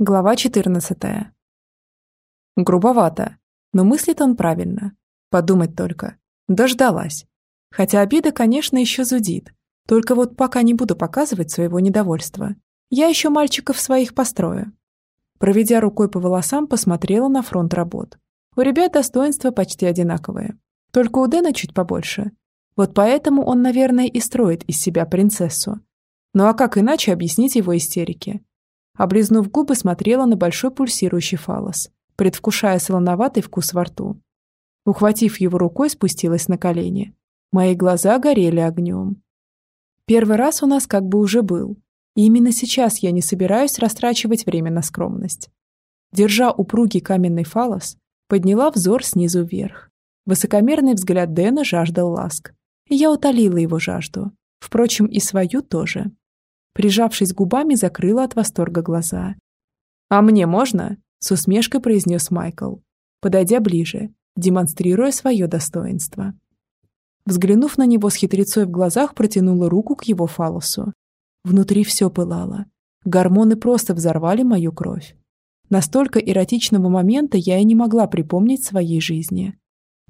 Глава 14. Грубовато, но мыслит он правильно. Подумать только. Дождалась. Хотя обида, конечно, еще зудит. Только вот пока не буду показывать своего недовольства. Я еще мальчиков своих построю. Проведя рукой по волосам, посмотрела на фронт работ. У ребят достоинства почти одинаковые. Только у Дэна чуть побольше. Вот поэтому он, наверное, и строит из себя принцессу. Ну а как иначе объяснить его истерики? Облизнув губы, смотрела на большой пульсирующий фалос, предвкушая солоноватый вкус во рту. Ухватив его рукой, спустилась на колени. Мои глаза горели огнем. Первый раз у нас как бы уже был. И именно сейчас я не собираюсь растрачивать время на скромность. Держа упругий каменный фалос, подняла взор снизу вверх. Высокомерный взгляд Дэна жаждал ласк. И я утолила его жажду. Впрочем, и свою тоже. Прижавшись губами, закрыла от восторга глаза. «А мне можно?» – с усмешкой произнес Майкл, подойдя ближе, демонстрируя свое достоинство. Взглянув на него с хитрецой в глазах, протянула руку к его фалосу. Внутри все пылало. Гормоны просто взорвали мою кровь. Настолько эротичного момента я и не могла припомнить своей жизни.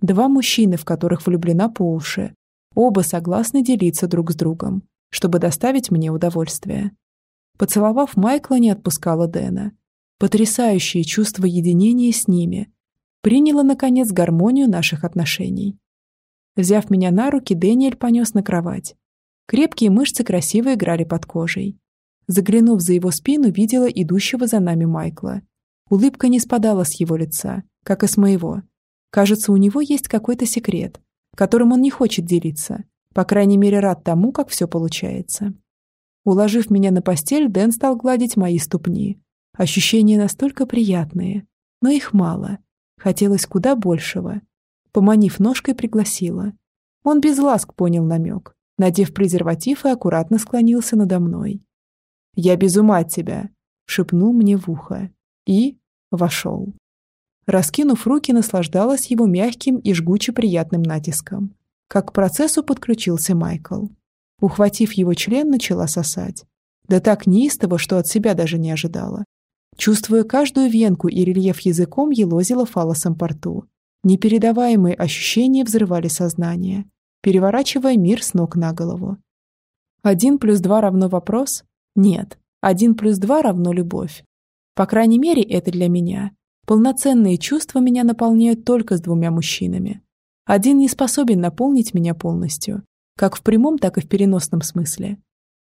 Два мужчины, в которых влюблена по уши, оба согласны делиться друг с другом, чтобы доставить мне удовольствие. Поцеловав Майкла, не отпускала Дэна. Потрясающее чувство единения с ними. Приняла, наконец, гармонию наших отношений. Взяв меня на руки, Дэниэль понес на кровать. Крепкие мышцы красиво играли под кожей. Заглянув за его спину, видела идущего за нами Майкла. Улыбка не спадала с его лица, как и с моего. Кажется, у него есть какой-то секрет, которым он не хочет делиться, по крайней мере, рад тому, как все получается. Уложив меня на постель, Дэн стал гладить мои ступни. Ощущения настолько приятные, но их мало. Хотелось куда большего. Поманив ножкой, пригласила. Он без ласк понял намек, надев презерватив и аккуратно склонился надо мной. «Я без ума от тебя», — шепнул мне в ухо. И вошел. Раскинув руки, наслаждалась его мягким и жгуче приятным натиском как к процессу подключился Майкл. Ухватив его член, начала сосать. Да так неистово, что от себя даже не ожидала. Чувствуя каждую венку и рельеф языком, елозила фалосом по рту. Непередаваемые ощущения взрывали сознание, переворачивая мир с ног на голову. Один плюс два равно вопрос? Нет. Один плюс два равно любовь. По крайней мере, это для меня. Полноценные чувства меня наполняют только с двумя мужчинами. Один не способен наполнить меня полностью, как в прямом, так и в переносном смысле.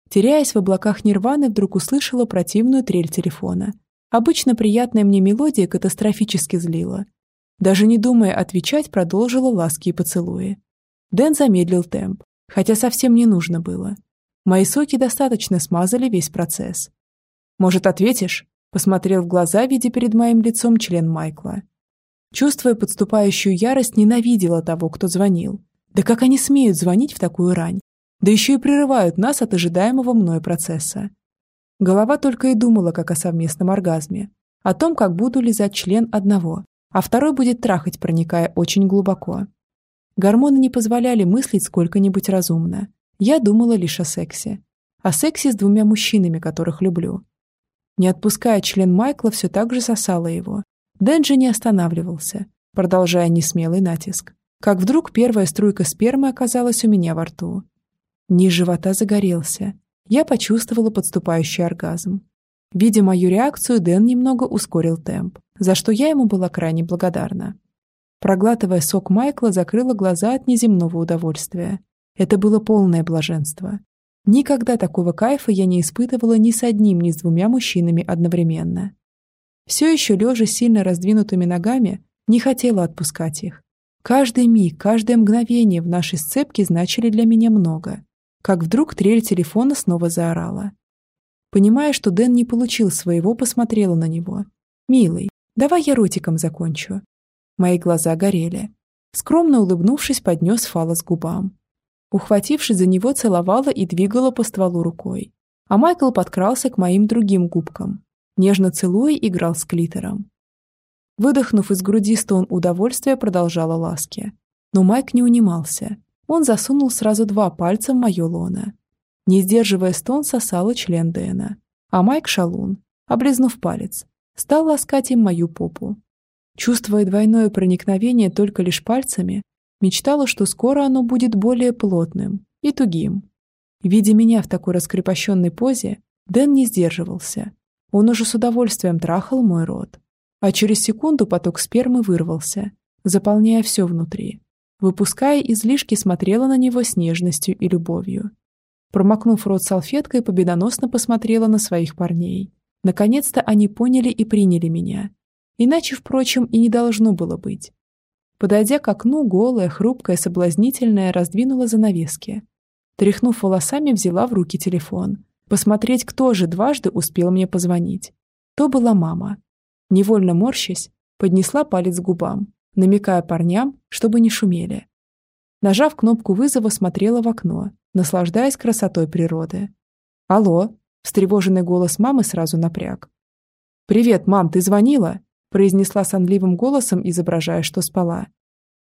Теряясь в облаках нирваны, вдруг услышала противную трель телефона. Обычно приятная мне мелодия катастрофически злила. Даже не думая отвечать, продолжила ласки и поцелуи. Дэн замедлил темп, хотя совсем не нужно было. Мои соки достаточно смазали весь процесс. «Может, ответишь?» Посмотрел в глаза, видя перед моим лицом член Майкла. Чувствуя подступающую ярость, ненавидела того, кто звонил. Да как они смеют звонить в такую рань? Да еще и прерывают нас от ожидаемого мной процесса. Голова только и думала, как о совместном оргазме. О том, как буду лизать член одного, а второй будет трахать, проникая очень глубоко. Гормоны не позволяли мыслить сколько-нибудь разумно. Я думала лишь о сексе. О сексе с двумя мужчинами, которых люблю. Не отпуская член Майкла, все так же сосала его, Дэнджи не останавливался, продолжая несмелый натиск. Как вдруг первая струйка спермы оказалась у меня во рту. Низ живота загорелся. Я почувствовала подступающий оргазм. Видя мою реакцию, Дэн немного ускорил темп, за что я ему была крайне благодарна. Проглатывая сок Майкла, закрыла глаза от неземного удовольствия. Это было полное блаженство. Никогда такого кайфа я не испытывала ни с одним, ни с двумя мужчинами одновременно. Все еще лежа сильно раздвинутыми ногами, не хотела отпускать их. Каждый миг, каждое мгновение в нашей сцепке значили для меня много. Как вдруг трель телефона снова заорала. Понимая, что Дэн не получил своего, посмотрела на него. «Милый, давай я ротиком закончу». Мои глаза горели. Скромно улыбнувшись, поднес фалос губам. Ухватившись за него, целовала и двигала по стволу рукой. А Майкл подкрался к моим другим губкам, нежно целуя, играл с клитором. Выдохнув из груди стон удовольствия, продолжала ласки. Но Майк не унимался. Он засунул сразу два пальца в мое лоно. Не сдерживая стон, сосала член Дэна. А Майк шалун. облизнув палец, стал ласкать им мою попу. Чувствуя двойное проникновение только лишь пальцами, мечтала, что скоро оно будет более плотным и тугим. Видя меня в такой раскрепощенной позе, Дэн не сдерживался. Он уже с удовольствием трахал мой рот. А через секунду поток спермы вырвался, заполняя все внутри. Выпуская излишки, смотрела на него с нежностью и любовью. Промокнув рот салфеткой, победоносно посмотрела на своих парней. Наконец-то они поняли и приняли меня. Иначе, впрочем, и не должно было быть. Подойдя к окну, голая, хрупкая, соблазнительная, раздвинула занавески. Тряхнув волосами, взяла в руки телефон. Посмотреть, кто же дважды успел мне позвонить. То была мама. Невольно морщась, поднесла палец к губам, намекая парням, чтобы не шумели. Нажав кнопку вызова, смотрела в окно, наслаждаясь красотой природы. «Алло!» – встревоженный голос мамы сразу напряг. «Привет, мам, ты звонила?» – произнесла сонливым голосом, изображая, что спала.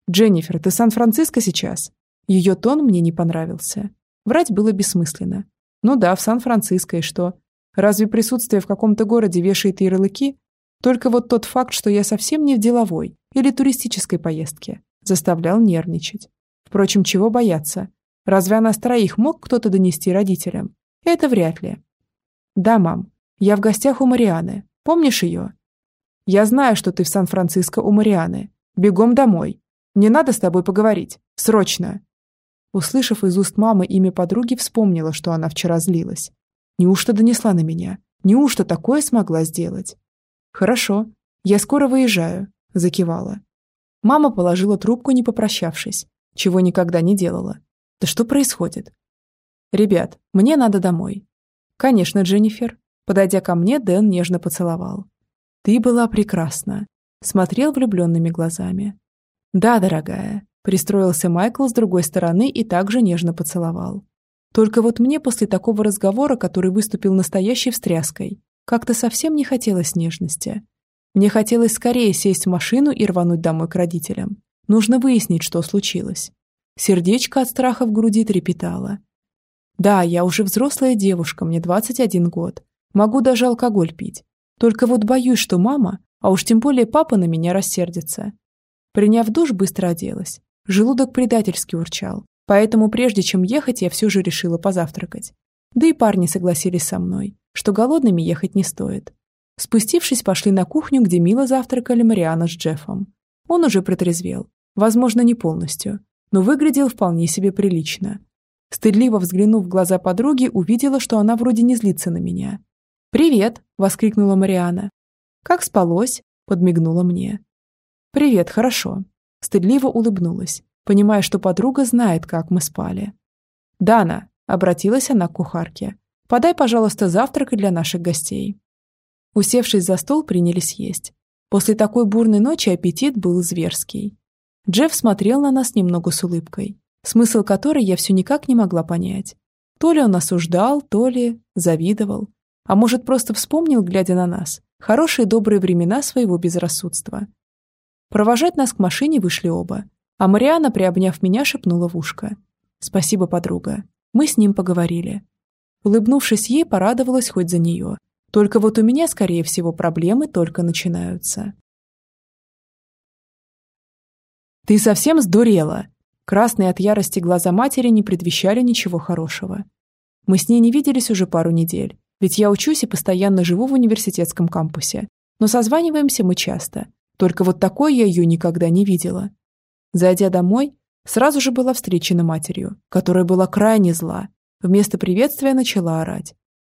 «Дженнифер, ты Сан-Франциско сейчас?» Ее тон мне не понравился. Врать было бессмысленно. Ну да, в Сан-Франциско и что? Разве присутствие в каком-то городе вешает ярлыки? Только вот тот факт, что я совсем не в деловой или туристической поездке, заставлял нервничать. Впрочем, чего бояться? Разве о нас троих мог кто-то донести родителям? Это вряд ли. Да, мам, я в гостях у Марианы. Помнишь ее? Я знаю, что ты в Сан-Франциско у Марианы. Бегом домой. Мне надо с тобой поговорить. Срочно. Услышав из уст мамы имя подруги, вспомнила, что она вчера злилась. Неужто донесла на меня? Неужто такое смогла сделать? Хорошо. Я скоро выезжаю, закивала. Мама положила трубку, не попрощавшись чего никогда не делала. Да что происходит? Ребят, мне надо домой. Конечно, Дженнифер. Подойдя ко мне, Дэн нежно поцеловал. Ты была прекрасна. Смотрел влюбленными глазами. Да, дорогая. Пристроился Майкл с другой стороны и также нежно поцеловал. Только вот мне после такого разговора, который выступил настоящей встряской, как-то совсем не хотелось нежности. Мне хотелось скорее сесть в машину и рвануть домой к родителям. Нужно выяснить, что случилось. Сердечко от страха в груди трепетало. Да, я уже взрослая девушка, мне 21 год. Могу даже алкоголь пить. Только вот боюсь, что мама, а уж тем более папа на меня рассердится. Приняв душ, быстро оделась. Желудок предательски урчал. Поэтому прежде чем ехать, я все же решила позавтракать. Да и парни согласились со мной, что голодными ехать не стоит. Спустившись, пошли на кухню, где мило завтракали Мариана с Джеффом. Он уже протрезвел, Возможно, не полностью, но выглядел вполне себе прилично. Стыдливо взглянув в глаза подруги, увидела, что она вроде не злится на меня. «Привет!» – воскликнула Мариана. «Как спалось?» – подмигнула мне. «Привет, хорошо». Стыдливо улыбнулась, понимая, что подруга знает, как мы спали. «Дана», – обратилась она к кухарке, – «подай, пожалуйста, завтрак для наших гостей». Усевшись за стол, принялись есть. После такой бурной ночи аппетит был зверский. Джефф смотрел на нас немного с улыбкой, смысл которой я все никак не могла понять. То ли он осуждал, то ли завидовал. А может, просто вспомнил, глядя на нас, хорошие добрые времена своего безрассудства. Провожать нас к машине вышли оба, а Мариана, приобняв меня, шепнула в ушко. «Спасибо, подруга. Мы с ним поговорили». Улыбнувшись ей, порадовалась хоть за нее. Только вот у меня, скорее всего, проблемы только начинаются. «Ты совсем сдурела!» Красные от ярости глаза матери не предвещали ничего хорошего. Мы с ней не виделись уже пару недель, ведь я учусь и постоянно живу в университетском кампусе. Но созваниваемся мы часто. Только вот такой я ее никогда не видела. Зайдя домой, сразу же была встречена матерью, которая была крайне зла. Вместо приветствия начала орать.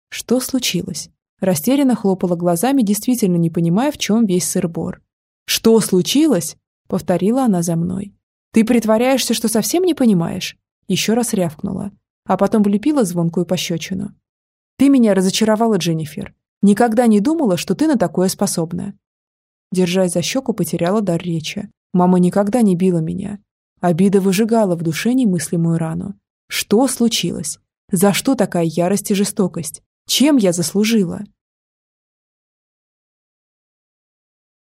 Что случилось? Растерянно хлопала глазами, действительно не понимая, в чем весь сыр-бор. «Что случилось?» Повторила она за мной. «Ты притворяешься, что совсем не понимаешь?» Еще раз рявкнула, а потом влепила звонкую пощечину. «Ты меня разочаровала, Дженнифер. Никогда не думала, что ты на такое способна». Держась за щеку, потеряла дар речи. Мама никогда не била меня. Обида выжигала в душе немыслимую рану. Что случилось? За что такая ярость и жестокость? Чем я заслужила?